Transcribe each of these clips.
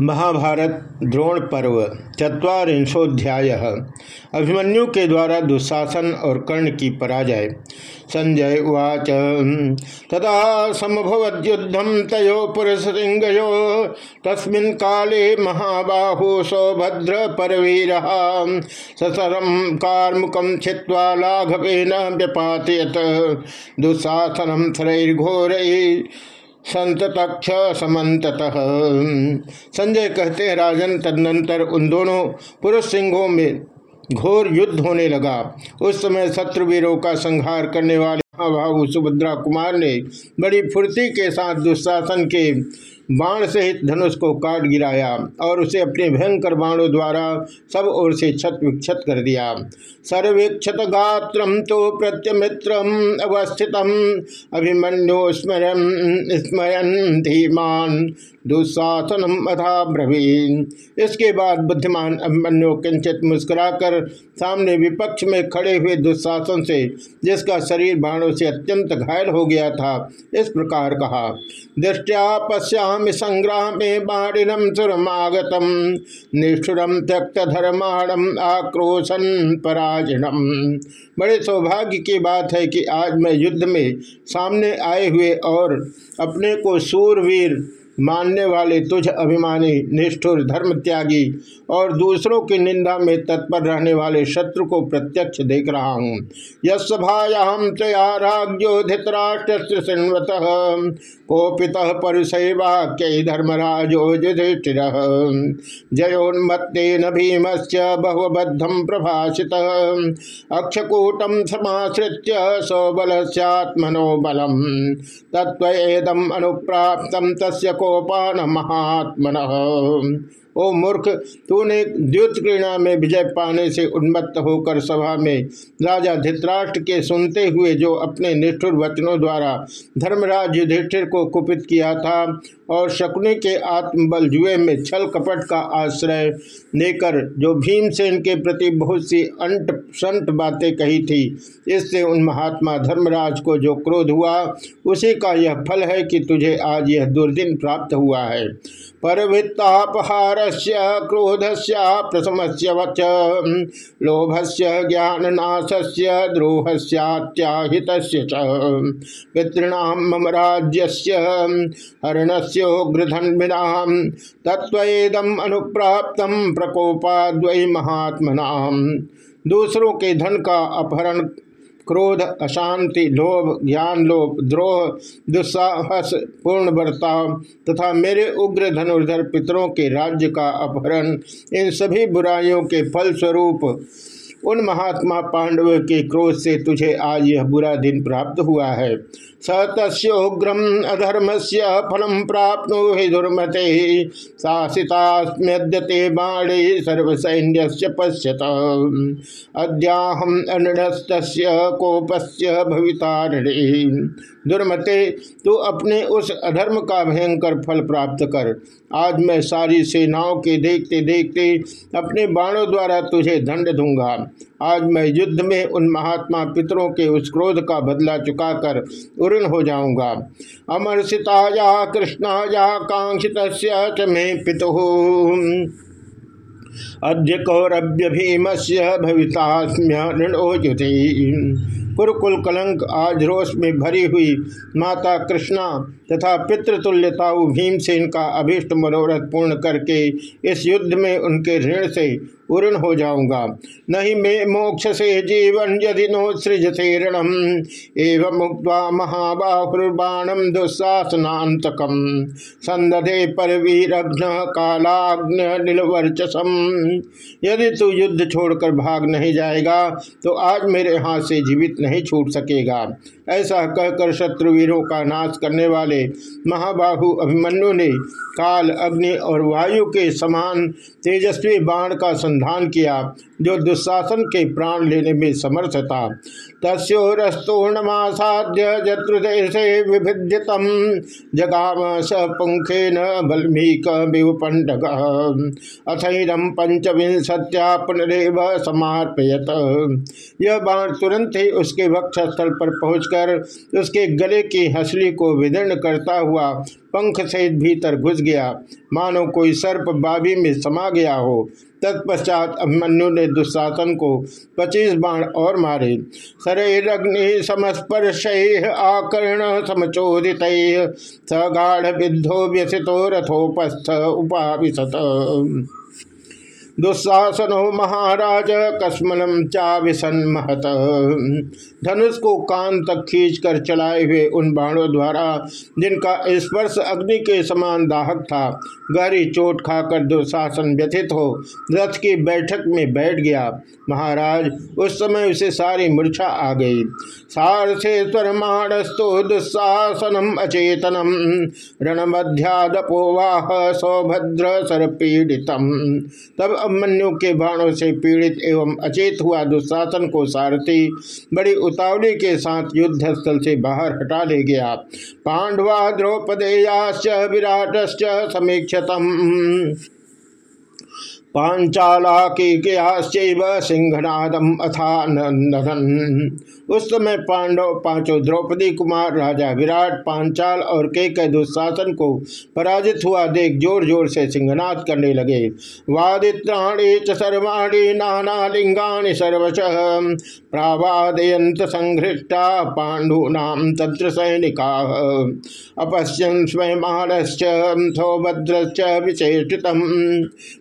महाभारत द्रोण पर्व चुरीशोध्याय अभिमन्यु के द्वारा दुशासन और कर्ण की पराजय। संजय उवाच, तदा समभवद्युद्धम तयो पुरुषसिंगयो तस्मिन् काले महाबाहु सौभद्र परवीर ससरम कार्मुकम छिवा लाघवेन व्यपातयत। दुशासनम शरैर्घोर संततक्ष समत संजय कहते हैं, राजन तदनंतर उन दोनों पुरुष सिंहों में घोर युद्ध होने लगा। उस समय शत्रुवीरों का संहार करने वाले महाभाव सुभद्रा कुमार ने बड़ी फुर्ती के साथ दुशासन के बाण सहित धनुष को काट गिराया और उसे अपने भयंकर बाणों द्वारा सब ओर से छत विक्षत कर दिया। सर्वेक्षत गात्र तो प्रत्यमित्र अवस्थित। अभिमन्यो स्मरण स्मरण धीमान दुस्साहसनम अथा ब्रवीन। इसके बाद बुद्धिमान अभिमन्यु किंचित मुस्कुराकर सामने विपक्ष में खड़े हुए दुस्शासन से, जिसका शरीर बाणों से अत्यंत घायल हो गया था, इस प्रकार कहा, दृष्टिया पश्या संग्राम संग्रामे बाणिनम सुरमागतम। निष्ठुरम त्यक्त धर्माणम आक्रोशन पराजनम बड़े सौभाग्य की बात है कि आज मैं युद्ध में सामने आए हुए और अपने को सूरवीर मानने वाले तुझ अभिमानी, निष्ठुर धर्म त्यागी और दूसरों की निंदा में तत्पर रहने वाले शत्रु को प्रत्यक्ष देख रहा हूँ। यभायाम तया धर्मराजो युधिष्ठिर। जयोन्मत्तेन भीम से बहुबद्धम प्रभाषित। अक्षकूटम समाश्रित्य सौबल सैत्मनोबलम तत्वेदम अनुप्राप्त तस्य कोपान महात्मन ओ मूर्ख, तूने द्युत क्रीड़ा में विजय पाने से उन्मत्त होकर सभा में राजा धित्राष्ट्र के सुनते हुए जो अपने निष्ठुर वचनों द्वारा धर्मराज युधिष्ठिर को कुपित किया था और शकुने के आत्मबल जुए में छल कपट का आश्रय लेकर जो भीमसेन के प्रति बहुत सी अंट संट बातें कही थी, इससे उन महात्मा धर्मराज को जो क्रोध हुआ, उसी का यह फल है कि तुझे आज यह दुर्दिन प्राप्त हुआ है। परवृत्तापहार से क्रोध से प्रथम से वच। लोभ से ज्ञाननाश से द्रोह सहित पितृणाम मम राज्य हरण से तत्वेदम अनुप्राप्त प्रकोपाद्वय महात्मना। दूसरों के धन का अपहरण क्रोध, अशांति, लोभ, ज्ञान लोभ द्रोह, दुस्साहस, पूर्ण बर्ताव तथा मेरे उग्र धनुर्धर पितरों के राज्य का अपहरण, इन सभी बुराइयों के फल स्वरूप उन महात्मा पांडव के क्रोध से तुझे आज यह बुरा दिन प्राप्त हुआ है। स तस्ोग्रम अधर्म से फलम प्राप्त हि दुर्मते। शासितास्म्यद्यते बाणे सर्वसैन्य पश्यत। अद्याहम अनस्त कोपस्य भवितारणे दुर्मते, तू अपने उस अधर्म का भयंकर फल प्राप्त कर। आज मैं सारी सेनाओं के देखते देखते अपने बाणों द्वारा तुझे दंड दूँगा। आज मैं युद्ध में उन महात्मा पितरों के उस क्रोध का बदला चुकाकर उर्ण हो जाऊँगा। अमर्षिताया कृष्णाया कांक्षित में पितु। अद्य कौरभ्य भीम से भवितास्म्य कुरकुल कलंक आज रोष में भरी हुई माता कृष्णा तथा पितृतुल्यताऊ भीमसेन का अभीष्ट मनोरथ पूर्ण करके इस युद्ध में उनके ऋण से पूर्ण हो जाऊँगा। नहीं मैं मोक्ष से जीवन यदि नो सृजते ऋणम, एवं मुक्त महाबाहुर्बाणम दुस्साहसनातकम संदधे पर वीरघ्न कालाग्न नीलवर्चसम। यदि तू युद्ध छोड़कर भाग नहीं जाएगा तो आज मेरे हाथ से जीवित नहीं छूट सकेगा। ऐसा कहकर शत्रुवीरों का नाश करने वाले महाबाहु अभिमन्यु ने काल, अग्नि और वायु के समान तेजस्वी बाण का संधान किया। जो दुशासन के प्राण लेने में समर्थ था तस्ोरस्तूर्णमासाद्य जत्रुदेशे विभिद्यतम। जगाम स पुंखे न बल्मीक विपंडक अथैरम पंचविंशत्या पुनरेव समर्पयत। यह बाण तुरंत ही उसके वक्षस्थल पर पहुंचकर उसके गले की हसली को विदीर्ण करता हुआ पंख सहित भीतर घुस गया। मानो कोई सर्प बाबी में समा गया हो। तत्पश्चात अभिमन्यु ने दुशासन को पच्चीस बाण और मारे। शरीरग्नि समस्पर्श आकर्ण समचोदित सगाढ़ विद्धो व्यसितो रथोपस्थ उपाविशत। दुस्साहसनो महाराज कस्मलम चा विसन्महत धनुष को कान तक खींच कर चलाए हुए उन बाणों द्वारा, जिनका स्पर्श अग्नि के समान दाहक था, गहरी चोट खाकर दुशासन व्यथित हो, रथ की बैठक में बैठ गया। महाराज, उस समय उसे सारी मूर्छा आ गई। सारथेश्वर माणस्तो दुस्साहसनम अचेतनम। रणमध्यादपोवाह सौभद्र सरपीड़ितम। तब अभिमन्यु के बाणों से पीड़ित एवं अचेत हुआ दुशासन को सारथी बड़ी उतावली के साथ युद्ध स्थल से बाहर हटा ले गया। पांडवा द्रौपदेयाश्च विराटश्च समीक्षतम। पांचाला के सिंहनादम अथा नंदन उस समय पांडव पाँचों द्रौपदी कुमार, राजा विराट, पांचाल और के के दुशासन को पराजित हुआ देख ज़ोर ज़ोर से सिंहनाद करने लगे। वादित्राणी च सर्वाणी नाना लिंगाणी सर्वश। प्रावादयंत संघृष्टा पांडूनाम तत्र सैनिका। अपश्यन स्वयं सौभद्रश्च विचेषितम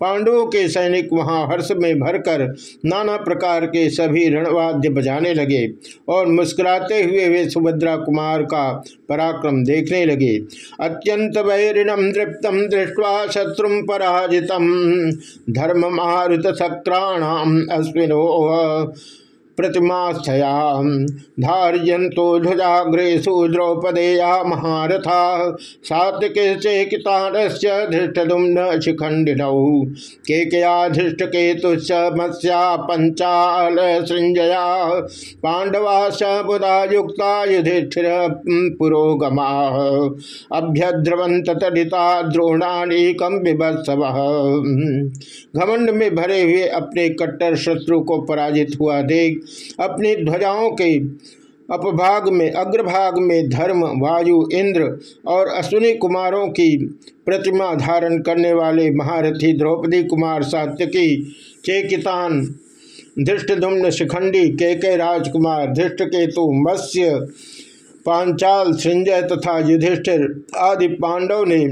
पांडवों के सैनिक वहाँ हर्ष में भरकर नाना प्रकार के सभी रणवाद्य बजाने लगे और मुस्कुराते हुए वे सुभद्रा कुमार का पराक्रम देखने लगे। अत्यंत वैरिणम दृप्तम दृष्टवा शत्रु पराजितम। धर्म मारुत सक्राणाम अश्विनो। प्रतिमास्थया धार्यंतो ध्वजाग्रेशु द्रौपदेया महारथा। सात्विके धृष्टुम्न शिखंडिनौ केकया धृष्टकेतुश्च मत्स्या पंचाल सृंजया पांडवाश्च बुधा युक्ता युधिष्ठिर पुरोगमा। अभ्यद्रवंत तडिता द्रोणानी कम विभत्सव घमंड में भरे हुए अपने कट्टर शत्रु को पराजित हुआ देख अपनी ध्वजाओं के अपभाग में, अग्रभाग में धर्म, वायु, इंद्र और अश्विनी कुमारों की प्रतिमा धारण करने वाले महारथी द्रौपदी कुमार सात्यकी, चेकितान, धृष्टधुम्न शिखंडी के के राजकुमार धृष्ट केतु मत्स्य, पांचाल संजय तथा युधिष्ठिर आदि पांडव ने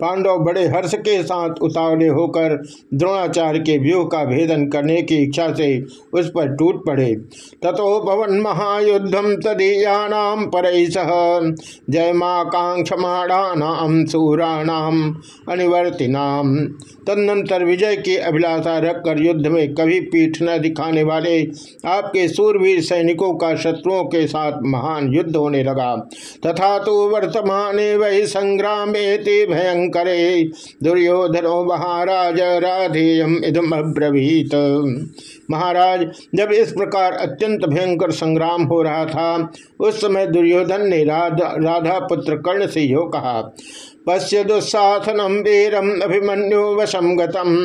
पांडव बड़े हर्ष के साथ उतावले होकर द्रोणाचार्य के व्यूह का भेदन करने की इच्छा से उस पर टूट पड़े। तथो भवन महायुद्धम तदीयानाम पर जय जयमाकांक्षमाणाम सूराणाम अनिवर्तिनाम तदनंतर विजय की अभिलाषा रखकर युद्ध में कभी पीठ न दिखाने वाले आपके सूरवीर सैनिकों का शत्रुओं के साथ महान युद्ध होने लगा। तथा तो वर्तमान वही संग्राम भयंकर करे। दुर्योधनो महाराज, राधेयम, इदम अब्रवीत। महाराज, जब इस प्रकार अत्यंत भयंकर संग्राम हो रहा था, उस समय दुर्योधन ने राधा राधा पुत्र कर्ण से यो कहा, पश्य दुस्साहसनम वीरम अभिमन्यु वशम गतम।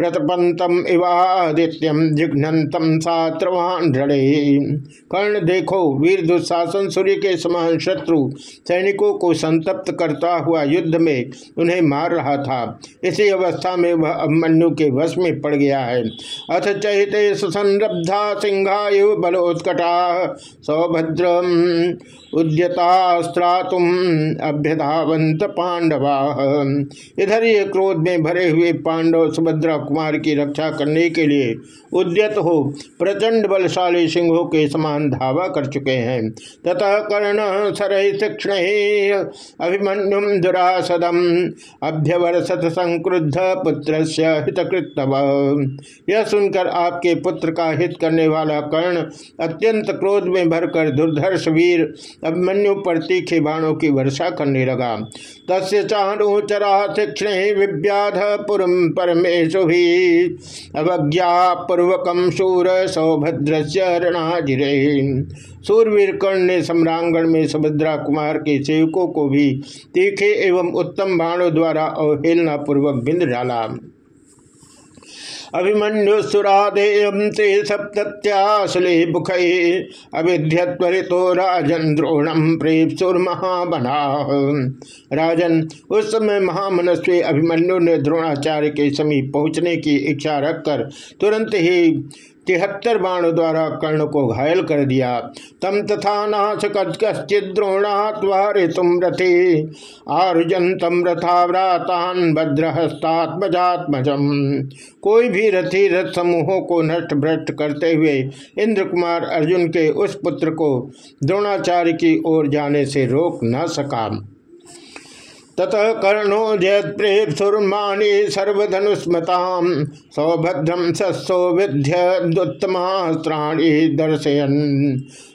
प्रतपंतम इवादित्यम जिघ्नतम सात्रवान रे कर्ण देखो, वीर दुशासन सूर्य के समान शत्रु सैनिकों को संतप्त करता हुआ युद्ध में उन्हें मार रहा था। इसी अवस्था में वह अभिमन्यु के वश में पड़ गया है। अथ चहित सुसंरब्धा सिंहायु बलोत्कटा सौभद्र उद्यतास्त्रातुम अभ्यधावंत पांडवा। इधर ये क्रोध में भरे हुए पांडव सुभद्रा कुमार की रक्षा करने के लिए उद्यत हो, प्रचंड बलशाली सिंहों के समान धावा कर चुके हैं। तथा कर्ण सर तीक्षण अभिमन्युम दुरासदम अभ्यवर्षत संक्रुद्ध पुत्र यह सुनकर आपके पुत्र का हित करने वाला कर्ण अत्यंत क्रोध में भरकर दुर्धर्ष वीर अभिमन्यु पर तीखे बाणों की वर्षा करने लगा। तस्य चाणुचरा तीक्षण विव्याध पुरम परमेशु अवज्ञा पूर्वक शूर सौभद्र रणाजिरे सूरवीर कर्ण ने सम्रांगण में सुभद्रा कुमार के सेवकों को भी तीखे एवं उत्तम बाणों द्वारा अवहेलना पूर्वक बिंद डाला। अभिमन्युसुरादेयम ते मुख बुख अविध्यत्वरितो राजन द्रोणम प्रेपसुर्महाबना राजन, उस समय महामनस्वी अभिमन्यु ने द्रोणाचार्य के समीप पहुँचने की इच्छा रखकर तुरंत ही तिहत्तर बाण द्वारा कर्ण को घायल कर दिया। तम तथा नाश कश्चिद्रोणात्वारे तुम रथे। आर्जन तम रथाव्रातान भद्रहस्तात्मजात्मजम कोई भी रथी रथ समूहों को नष्ट भ्रष्ट करते हुए इंद्र कुमार अर्जुन के उस पुत्र को द्रोणाचार्य की ओर जाने से रोक न सका। ततः कर्णो जयत्प्रेपसुर्माणी सर्वधनुस्मता सौभद्रम सत्सो विध्य दर्शयन।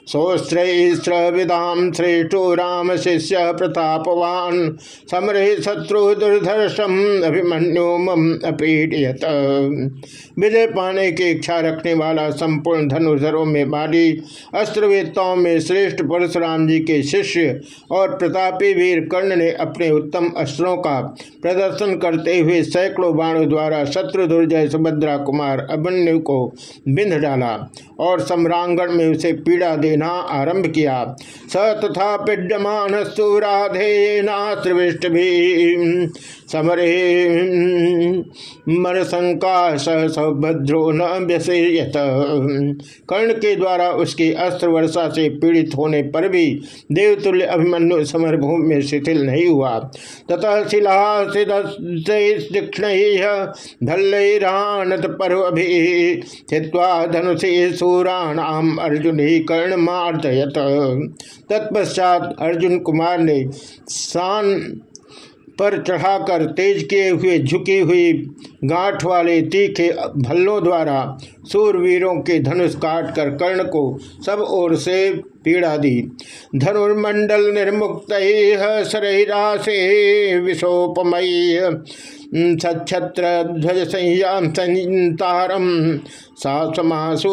सोस्त्रविदाम श्रेष्ठो राम शिष्य प्रतापवान, समरे शत्रु दुर्धर्षम अभिमन्यु मम अपीडियत। विजय पाने की इच्छा रखने वाला संपूर्ण धनुधरों में बाली, अस्त्रवेत्ताओं में श्रेष्ठ परशुराम जी के शिष्य और प्रतापी वीर कर्ण ने अपने उत्तम अस्त्रों का प्रदर्शन करते हुए सैकड़ों बाणों द्वारा शत्रु दुर्जय सुभद्रा कुमार अभिमन्यु को बिंध डाला और सम्रांगण में उसे पीड़ा देना आरंभ किया। स तथा पिड्यमान सुराधेनास्त्रिविष्ट भी समरे। मरशंका सहभद्रो न व्यसेयत। कर्ण के द्वारा उसकी अस्त्र वर्षा से पीड़ित होने पर भी देवतुल्य अभिमन्यु समर भूमि में शिथिल नहीं हुआ। ततः शिला दीक्षण धल्लैरानत पर्व भी स्थित्वा धनुषे सूराणाम अर्जुन ही कर्ण मार्दयत तत्पश्चात अर्जुन कुमार ने शान पर चढ़ाकर तेज किए हुए, झुकी हुई गांठ वाले तीखे भल्लों द्वारा सूरवीरों के धनुष काट कर कर्ण को सब ओर से पीड़ा दी। धनुर्मंडल निर्मुक्त शरीरासे विशोपमयी। सच्छत्र ध्वज संयाम संतारम सासमासु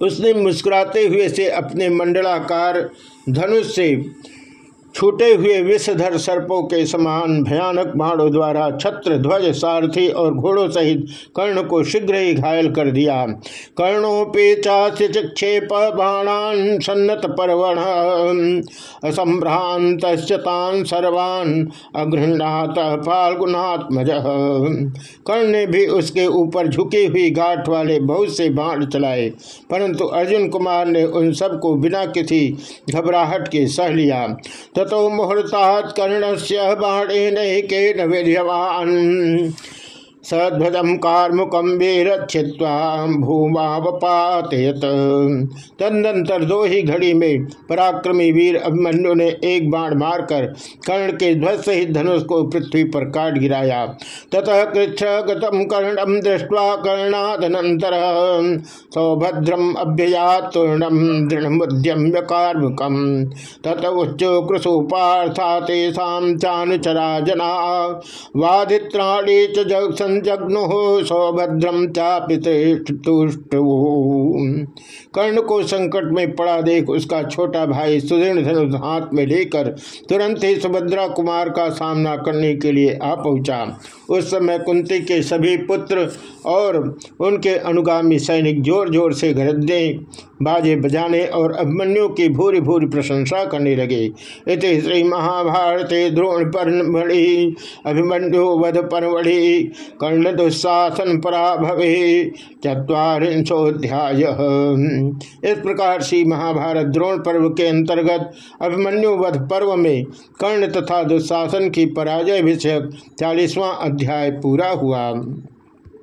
उसने मुस्कुराते हुए से अपने मंडलाकार धनुष से छूटे हुए विषधर सर्पों के समान भयानक बाणों द्वारा छत्र, ध्वज, सारथी और घोड़ों सहित कर्ण को शीघ्र ही घायल कर दिया। कर्णोपे चाक्षेप बाणान सन्नत पर्वण। असंभ्रांत सर्वान अगृहणात फाल्गुनात्मज कर्ण ने भी उसके ऊपर झुकी हुई गाठ वाले बहुत से बाण चलाए, परंतु अर्जुन कुमार ने उन सबको बिना किसी घबराहट के सह लिया। ततो मुहूर्ता कर्ण से बाणे नैकेन वीर्यवान सध्वजम कार्मुकम वीरक्षित्वा भूमावपातयत। तदनंतर दो ही घड़ी में पराक्रमी वीर अभिमन्यु ने एक बाण मारकर कर्ण के ध्वज सहित धनुष को पृथ्वी पर काट गिराया। ततः कृच्छ गतम कर्णम दृष्टवा कर्णादनंतर सौभद्रम अभ्ययातूर्णम दृढ़मुद्यम्य कार्मुकम तत उच्च कृशोपार्था तेषा चानुचरा जना। वादित्राणी च जग संजग्नु सौभद्रम चापितुष्ट कर्ण को संकट में पड़ा देख उसका छोटा भाई सुदृढ़ धनुष हाथ में लेकर तुरंत ही सुभद्रा कुमार का सामना करने के लिए आ पहुँचा। उस समय कुंती के सभी पुत्र और उनके अनुगामी सैनिक ज़ोर ज़ोर से गरजने बाजे बजाने और अभिमन्यु की भूरी भूरी प्रशंसा करने लगे। इत श्री महाभारते द्रोण परमढ़ि अभिमन्यु वध परमढ़ि कर्ण दुस्साहसन पराभवे चुरीशोध्याय इस प्रकार श्री महाभारत द्रोण पर्व के अंतर्गत अभिमन्युवध पर्व में कर्ण तथा दुशासन की पराजय विषयक चालीसवां अध्याय पूरा हुआ।